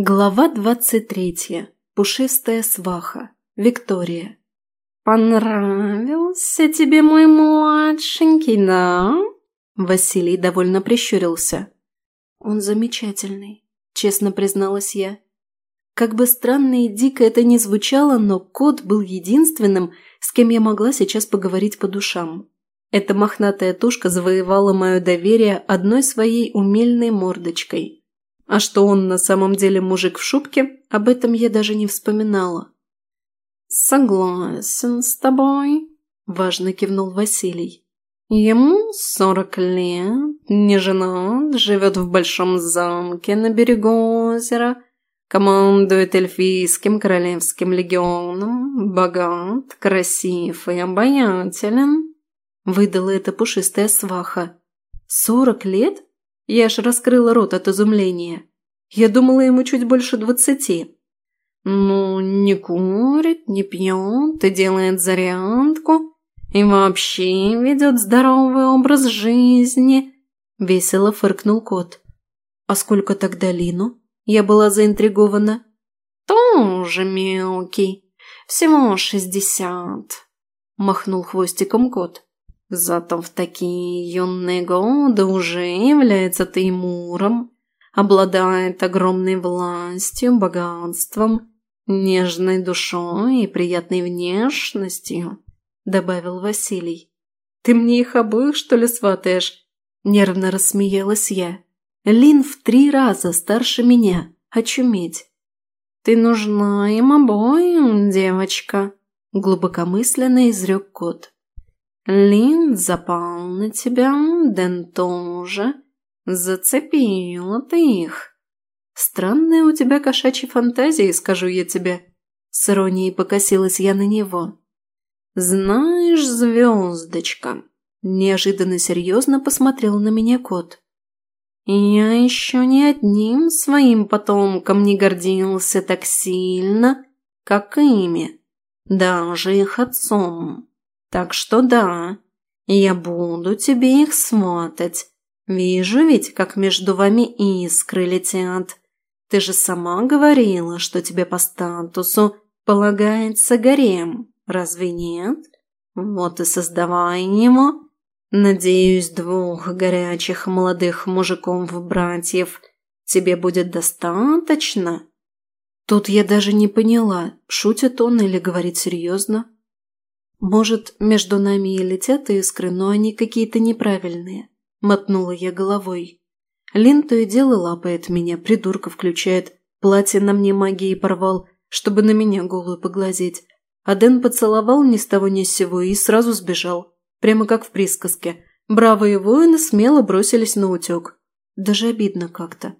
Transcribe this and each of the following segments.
Глава двадцать третья. Пушистая сваха. Виктория. «Понравился тебе мой младшенький, да?» Василий довольно прищурился. «Он замечательный», – честно призналась я. Как бы странно и дико это ни звучало, но кот был единственным, с кем я могла сейчас поговорить по душам. Эта мохнатая тушка завоевала мое доверие одной своей умельной мордочкой – а что он на самом деле мужик в шубке, об этом я даже не вспоминала. «Согласен с тобой», – важно кивнул Василий. «Ему сорок лет, не женат, живет в большом замке на берегу озера, командует эльфийским королевским легионом, богат, красив и обаятелен», – выдала эта пушистая сваха. «Сорок лет?» Я аж раскрыла рот от изумления. Я думала ему чуть больше двадцати. Ну, не курит, не пьет и делает зарядку. И вообще ведет здоровый образ жизни. Весело фыркнул кот. А сколько тогда Лину? Я была заинтригована. Тоже мелкий. Всего шестьдесят. Махнул хвостиком кот. Зато в такие юные годы уже является Теймуром, обладает огромной властью, богатством, нежной душой и приятной внешностью», – добавил Василий. «Ты мне их обоих, что ли, сватаешь?» – нервно рассмеялась я. «Лин в три раза старше меня. Очуметь!» «Ты нужна им обоим, девочка», – глубокомысленно изрек кот. Лин запал на тебя, Дэн тоже. Зацепила ты их. Странные у тебя кошачьи фантазии, скажу я тебе. С иронией покосилась я на него. Знаешь, звездочка, неожиданно серьезно посмотрел на меня кот. Я еще ни одним своим потомком не гордился так сильно, как ими, даже их отцом. Так что да, я буду тебе их смотреть. Вижу ведь, как между вами искры летят. Ты же сама говорила, что тебе по статусу полагается гарем, разве нет? Вот и создавай ему. Надеюсь, двух горячих молодых мужиков-братьев тебе будет достаточно? Тут я даже не поняла, шутит он или говорит серьезно. «Может, между нами и летят искры, но они какие-то неправильные», – мотнула я головой. Лин то и дело лапает меня, придурка включает, платье на мне магией порвал, чтобы на меня голую поглазеть. А Дэн поцеловал ни с того ни с сего и сразу сбежал, прямо как в присказке. Бравые воины смело бросились на утек. Даже обидно как-то.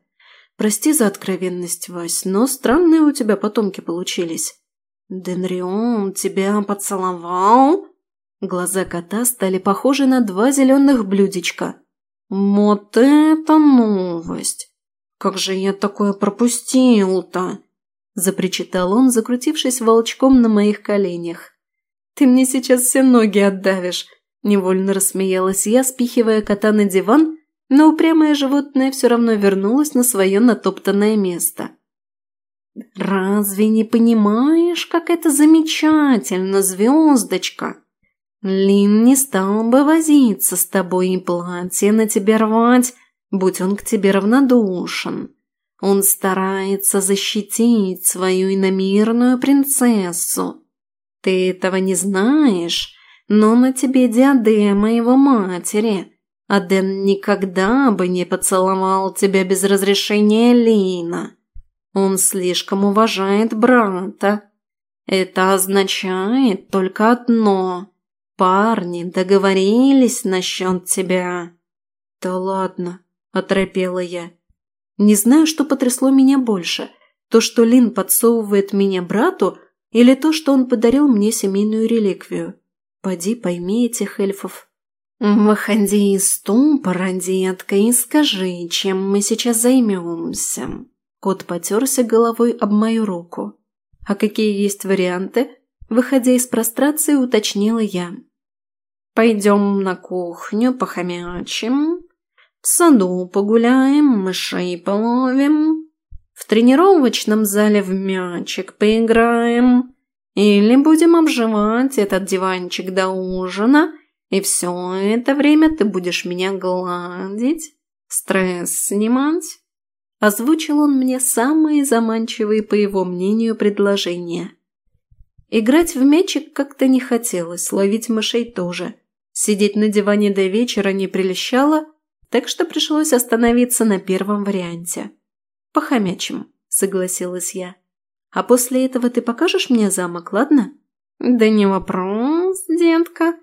Прости за откровенность, Вась, но странные у тебя потомки получились. «Денрион тебя поцеловал?» Глаза кота стали похожи на два зеленых блюдечка. «Вот это новость! Как же я такое пропустил-то?» запричитал он, закрутившись волчком на моих коленях. «Ты мне сейчас все ноги отдавишь!» Невольно рассмеялась я, спихивая кота на диван, но упрямое животное все равно вернулось на свое натоптанное место. «Разве не понимаешь, как это замечательно, звездочка? Лин не стал бы возиться с тобой и платье на тебе рвать, будь он к тебе равнодушен. Он старается защитить свою иномирную принцессу. Ты этого не знаешь, но на тебе диадема его матери, а Дэн никогда бы не поцеловал тебя без разрешения Лина». Он слишком уважает брата. Это означает только одно. Парни договорились насчет тебя. Да ладно, оторопела я. Не знаю, что потрясло меня больше. То, что Лин подсовывает меня брату, или то, что он подарил мне семейную реликвию. Поди пойми этих эльфов. «Выходи из ступора, детка, и скажи, чем мы сейчас займемся?» Кот потерся головой об мою руку. «А какие есть варианты?» Выходя из прострации, уточнила я. «Пойдем на кухню, похомячим, в саду погуляем, мышей половим, в тренировочном зале в мячик поиграем. Или будем обживать этот диванчик до ужина, и все это время ты будешь меня гладить, стресс снимать». Озвучил он мне самые заманчивые, по его мнению, предложения. Играть в мячик как-то не хотелось, ловить мышей тоже. Сидеть на диване до вечера не прельщало, так что пришлось остановиться на первом варианте. «Похомячим», – согласилась я. «А после этого ты покажешь мне замок, ладно?» «Да не вопрос, детка».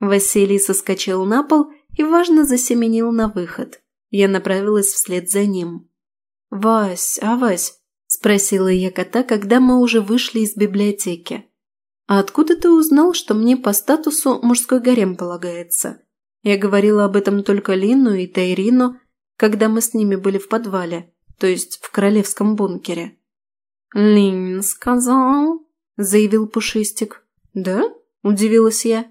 Василий соскочил на пол и важно засеменил на выход. Я направилась вслед за ним. «Вась, а Вась?» – спросила я кота, когда мы уже вышли из библиотеки. «А откуда ты узнал, что мне по статусу мужской гарем полагается?» Я говорила об этом только Лину и Тайрину, когда мы с ними были в подвале, то есть в королевском бункере. «Лин сказал», – заявил Пушистик. «Да?» – удивилась я.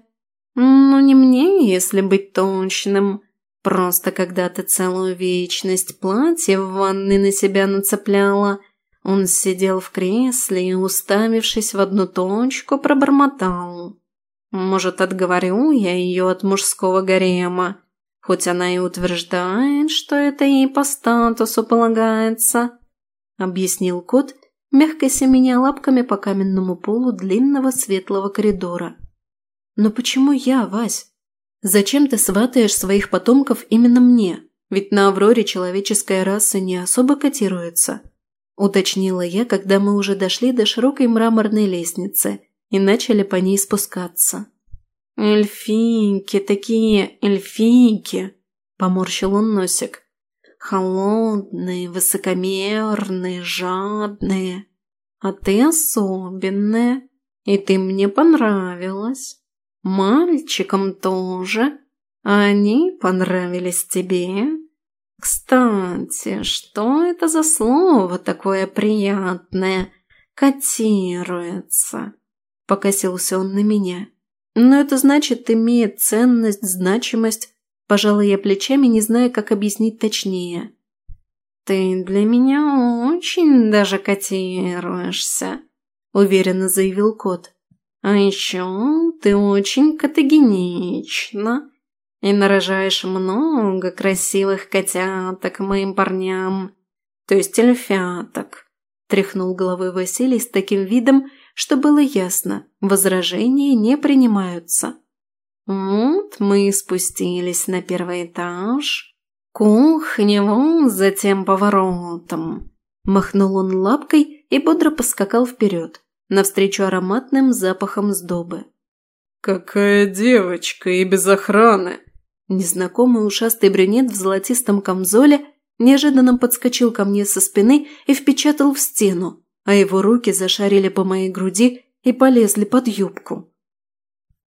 «Ну, не мне, если быть точным. Просто когда ты целую вечность платье в ванной на себя нацепляла, он сидел в кресле и, уставившись в одну точку, пробормотал. Может, отговорю я ее от мужского гарема, хоть она и утверждает, что это ей по статусу полагается, объяснил кот, мягко семеня лапками по каменному полу длинного светлого коридора. «Но почему я, Вась? Зачем ты сватаешь своих потомков именно мне? Ведь на Авроре человеческая раса не особо котируется». – уточнила я, когда мы уже дошли до широкой мраморной лестницы и начали по ней спускаться. «Эльфийки, такие эльфийки!» – поморщил он носик. «Холодные, высокомерные, жадные. А ты особенная, и ты мне понравилась. Мальчикам тоже. Они понравились тебе?» «Кстати, что это за слово такое приятное? Котируется?» Покосился он на меня. «Но это значит, имеет ценность, значимость». Пожала я плечами, не зная, как объяснить точнее. «Ты для меня очень даже котируешься», – уверенно заявил кот. «А еще ты очень категенична и нарожаешь много красивых котяток моим парням, то есть эльфяток», – тряхнул головой Василий с таким видом, что было ясно, возражения не принимаются. Вот мы спустились на первый этаж. Кухня вон за тем поворотом. Махнул он лапкой и бодро поскакал вперед, навстречу ароматным запахам сдобы. «Какая девочка и без охраны!» Незнакомый ушастый брюнет в золотистом камзоле неожиданно подскочил ко мне со спины и впечатал в стену, а его руки зашарили по моей груди и полезли под юбку.